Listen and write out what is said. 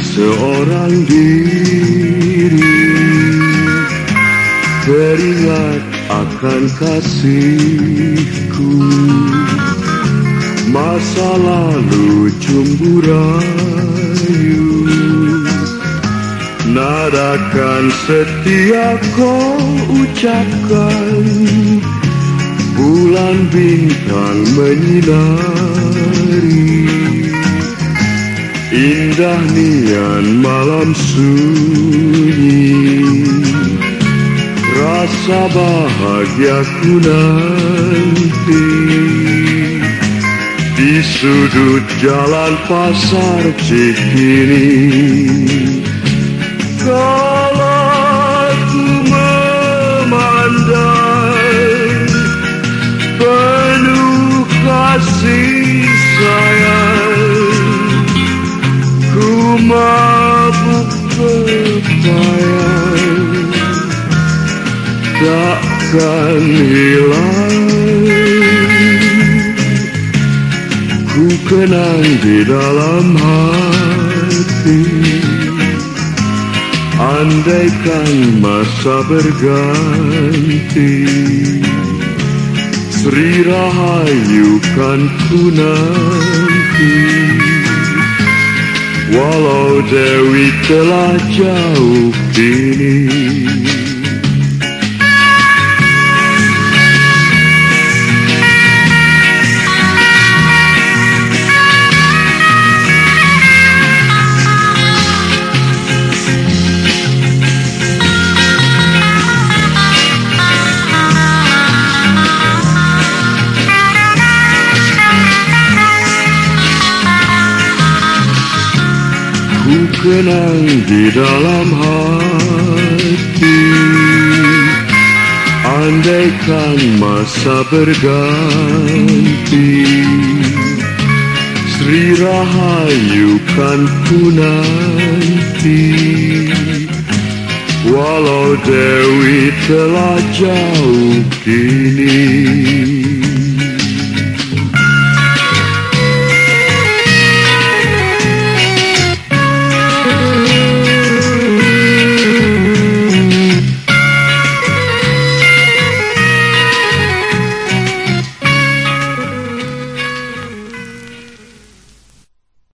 seorang diri. Teringat akan kasihku. Masa lalu jumbu rayu. Nadakan setia kau ucapkan. Bulan bintang menyinari Indah nian malam sunyi. Rasa bahagiaku nanti. Di sudut jalan pasar Cikini. Kalau kepayang Takkan hilang Ku kenang di dalam hati. Andaikan masa berganti Sri Rahayu kan ku nanti Walau Dewi telah jauh kini Ku kenang di dalam hati. Andaikan masa berganti Sri Rahayu kan ku nanti. Walau Dewi telah jauh kini